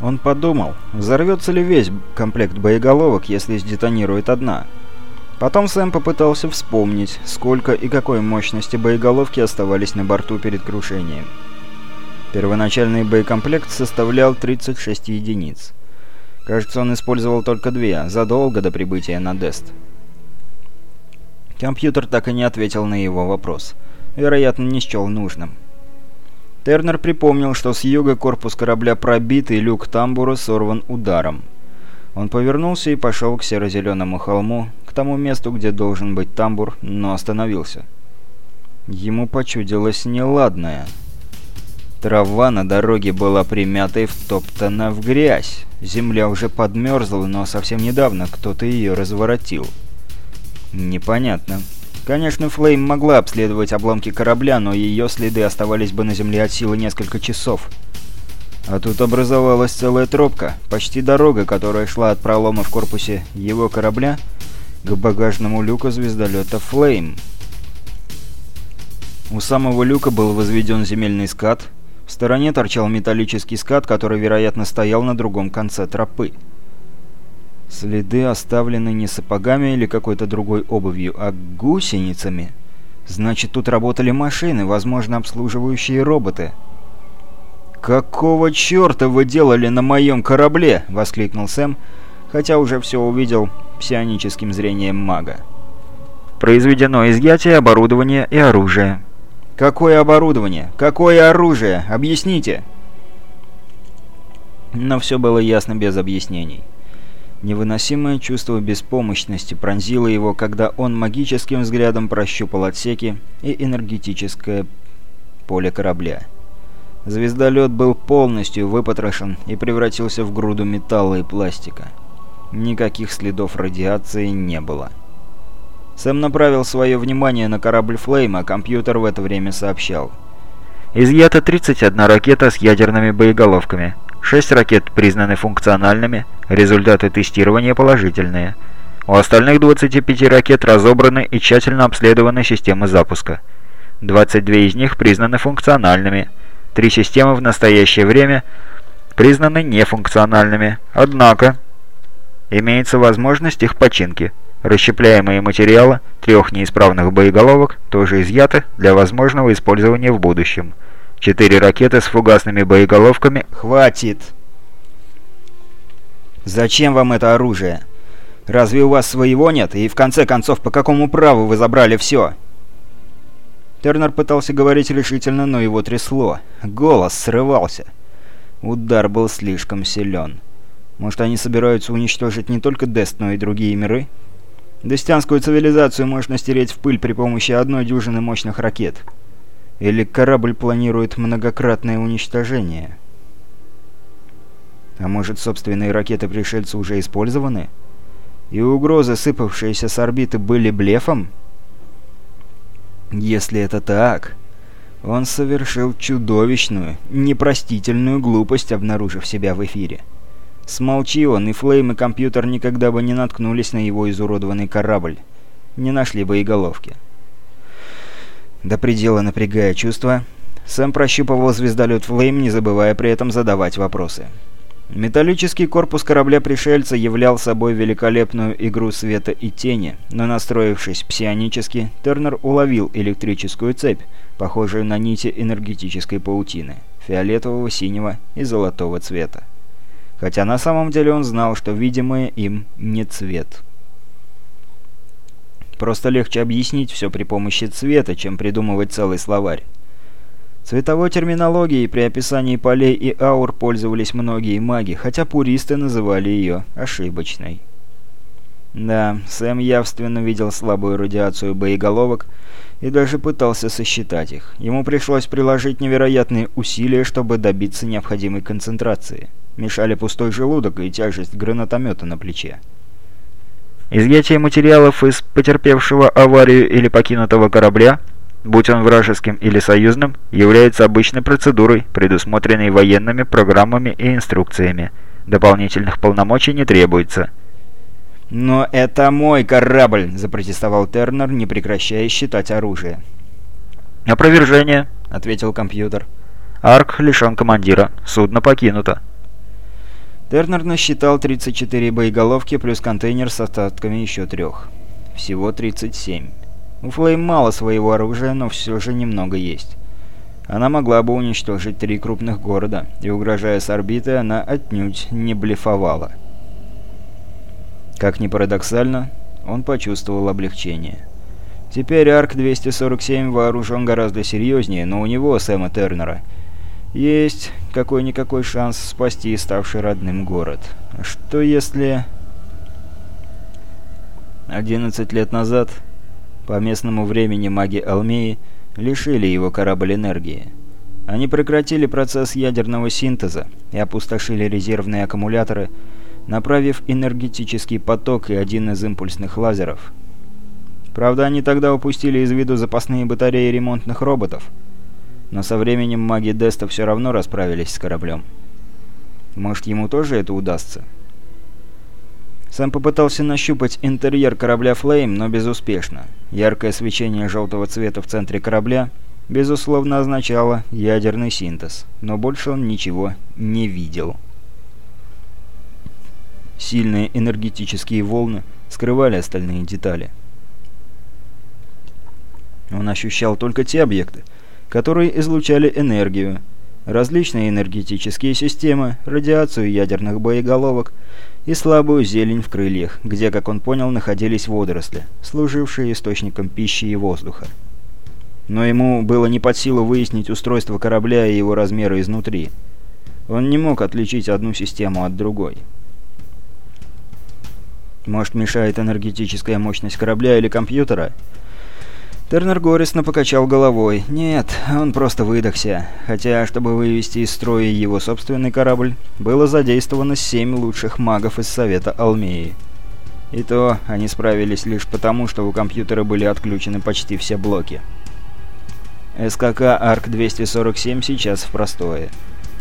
Он подумал, взорвется ли весь комплект боеголовок, если сдетонирует одна. Потом Сэм попытался вспомнить, сколько и какой мощности боеголовки оставались на борту перед крушением. Первоначальный боекомплект составлял 36 единиц. Кажется, он использовал только две, задолго до прибытия на Дест. Компьютер так и не ответил на его вопрос. Вероятно, не счел нужным. Тернер припомнил, что с юга корпус корабля пробит и люк тамбура сорван ударом. Он повернулся и пошел к серо-зеленому холму, к тому месту, где должен быть тамбур, но остановился. Ему почудилось неладное. Трава на дороге была примята и втоптана в грязь. Земля уже подмерзла, но совсем недавно кто-то ее разворотил. Непонятно. Конечно, Флейм могла обследовать обломки корабля, но ее следы оставались бы на земле от силы несколько часов. А тут образовалась целая тропка, почти дорога, которая шла от пролома в корпусе его корабля к багажному люку звездолета «Флейм». У самого люка был возведен земельный скат, в стороне торчал металлический скат, который, вероятно, стоял на другом конце тропы. Следы оставлены не сапогами или какой-то другой обувью, а гусеницами. Значит, тут работали машины, возможно, обслуживающие роботы. «Какого черта вы делали на моем корабле?» — воскликнул Сэм, хотя уже все увидел псионическим зрением мага. «Произведено изъятие оборудования и оружия». «Какое оборудование? Какое оружие? Объясните!» Но все было ясно без объяснений. Невыносимое чувство беспомощности пронзило его, когда он магическим взглядом прощупал отсеки и энергетическое поле корабля. Звездолет был полностью выпотрошен и превратился в груду металла и пластика. Никаких следов радиации не было. Сэм направил свое внимание на корабль «Флейм», а компьютер в это время сообщал. «Изъято 31 ракета с ядерными боеголовками. Шесть ракет признаны функциональными, результаты тестирования положительные. У остальных 25 ракет разобраны и тщательно обследованы системы запуска. 22 из них признаны функциональными. Три системы в настоящее время признаны нефункциональными. Однако, имеется возможность их починки. Расщепляемые материалы трех неисправных боеголовок тоже изъяты для возможного использования в будущем. Четыре ракеты с фугасными боеголовками. Хватит! Зачем вам это оружие? Разве у вас своего нет? И в конце концов, по какому праву вы забрали все? Тернер пытался говорить решительно, но его трясло. Голос срывался. Удар был слишком силен. Может, они собираются уничтожить не только Дест, но и другие миры? Дестянскую цивилизацию можно стереть в пыль при помощи одной дюжины мощных ракет. Или корабль планирует многократное уничтожение? А может, собственные ракеты пришельца уже использованы? И угрозы, сыпавшиеся с орбиты, были блефом? Если это так, он совершил чудовищную, непростительную глупость, обнаружив себя в эфире. Смолчи он, и Флейм, и компьютер никогда бы не наткнулись на его изуродованный корабль. Не нашли боеголовки. До предела напрягая чувства, Сэм прощупывал звездолет Флейм, не забывая при этом задавать вопросы. Металлический корпус корабля-пришельца являл собой великолепную игру света и тени, но настроившись псионически, Тернер уловил электрическую цепь, похожую на нити энергетической паутины, фиолетового, синего и золотого цвета. Хотя на самом деле он знал, что видимое им не цвет. Просто легче объяснить все при помощи цвета, чем придумывать целый словарь. Цветовой терминологией при описании полей и аур пользовались многие маги, хотя пуристы называли ее ошибочной. Да, Сэм явственно видел слабую радиацию боеголовок и даже пытался сосчитать их. Ему пришлось приложить невероятные усилия, чтобы добиться необходимой концентрации. Мешали пустой желудок и тяжесть гранатомета на плече. Изъятие материалов из потерпевшего аварию или покинутого корабля, будь он вражеским или союзным, является обычной процедурой, предусмотренной военными программами и инструкциями. Дополнительных полномочий не требуется. «Но это мой корабль!» – запротестовал Тернер, не прекращая считать оружие. «Опровержение», – ответил компьютер. «Арк лишен командира. Судно покинуто». Тернер насчитал 34 боеголовки плюс контейнер с остатками еще трех. Всего 37. У Флейм мало своего оружия, но все же немного есть. Она могла бы уничтожить три крупных города, и, угрожая с орбиты, она отнюдь не блефовала. Как ни парадоксально, он почувствовал облегчение. Теперь Арк-247 вооружен гораздо серьезнее, но у него, Сэма Тернера, есть какой-никакой шанс спасти ставший родным город. Что если... 11 лет назад, по местному времени маги Алмеи лишили его корабль энергии. Они прекратили процесс ядерного синтеза и опустошили резервные аккумуляторы, направив энергетический поток и один из импульсных лазеров. Правда, они тогда упустили из виду запасные батареи ремонтных роботов. Но со временем маги Деста все равно расправились с кораблем. Может, ему тоже это удастся? Сам попытался нащупать интерьер корабля «Флейм», но безуспешно. Яркое свечение желтого цвета в центре корабля, безусловно, означало ядерный синтез, но больше он ничего не видел. Сильные энергетические волны скрывали остальные детали. Он ощущал только те объекты, которые излучали энергию, различные энергетические системы, радиацию ядерных боеголовок и слабую зелень в крыльях, где, как он понял, находились водоросли, служившие источником пищи и воздуха. Но ему было не под силу выяснить устройство корабля и его размеры изнутри. Он не мог отличить одну систему от другой. Может, мешает энергетическая мощность корабля или компьютера? Тернер горестно покачал головой. Нет, он просто выдохся. Хотя, чтобы вывести из строя его собственный корабль, было задействовано семь лучших магов из Совета Алмеи. И то они справились лишь потому, что у компьютера были отключены почти все блоки. СКК Арк-247 сейчас в простое.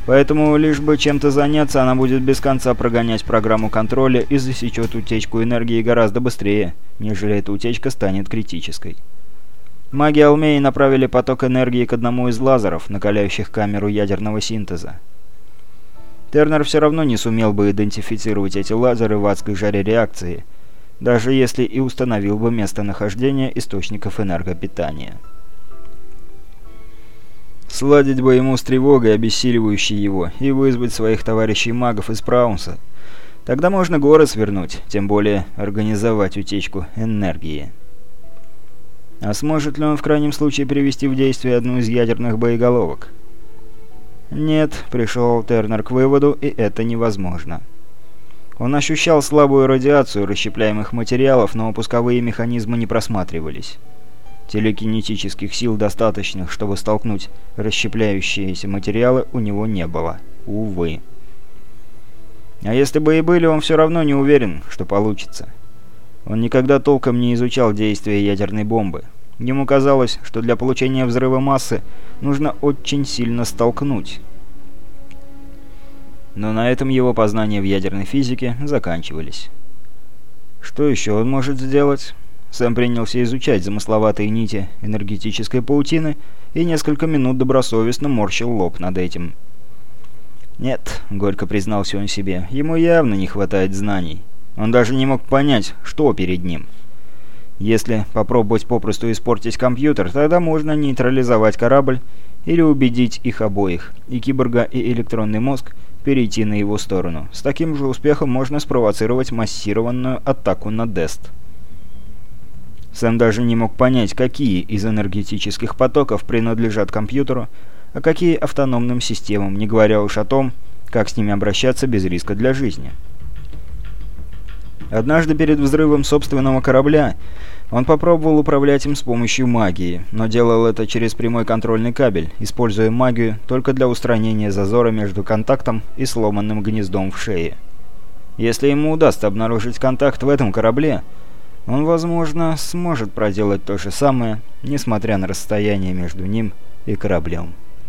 Поэтому, лишь бы чем-то заняться, она будет без конца прогонять программу контроля и засечет утечку энергии гораздо быстрее, нежели эта утечка станет критической. Маги Алмеи направили поток энергии к одному из лазеров, накаляющих камеру ядерного синтеза. Тернер все равно не сумел бы идентифицировать эти лазеры в адской жаре реакции, даже если и установил бы местонахождение источников энергопитания. Сладить бы ему с тревогой, обессиливающей его, и вызвать своих товарищей-магов из Праунса. Тогда можно горы свернуть, тем более организовать утечку энергии. А сможет ли он в крайнем случае привести в действие одну из ядерных боеголовок? Нет, пришел Тернер к выводу, и это невозможно. Он ощущал слабую радиацию расщепляемых материалов, но пусковые механизмы не просматривались. Телекинетических сил достаточных, чтобы столкнуть расщепляющиеся материалы, у него не было. Увы. А если бы и были, он все равно не уверен, что получится. Он никогда толком не изучал действия ядерной бомбы. Ему казалось, что для получения взрыва массы нужно очень сильно столкнуть. Но на этом его познания в ядерной физике заканчивались. Что еще он может сделать? Сэм принялся изучать замысловатые нити энергетической паутины и несколько минут добросовестно морщил лоб над этим. «Нет», — горько признался он себе, — «ему явно не хватает знаний». Он даже не мог понять, что перед ним. Если попробовать попросту испортить компьютер, тогда можно нейтрализовать корабль или убедить их обоих, и киборга, и электронный мозг, перейти на его сторону. С таким же успехом можно спровоцировать массированную атаку на Дест. Сэм даже не мог понять, какие из энергетических потоков принадлежат компьютеру, а какие автономным системам, не говоря уж о том, как с ними обращаться без риска для жизни. Однажды перед взрывом собственного корабля он попробовал управлять им с помощью магии, но делал это через прямой контрольный кабель, используя магию только для устранения зазора между контактом и сломанным гнездом в шее. Если ему удастся обнаружить контакт в этом корабле, он, возможно, сможет проделать то же самое, несмотря на расстояние между ним и кораблем.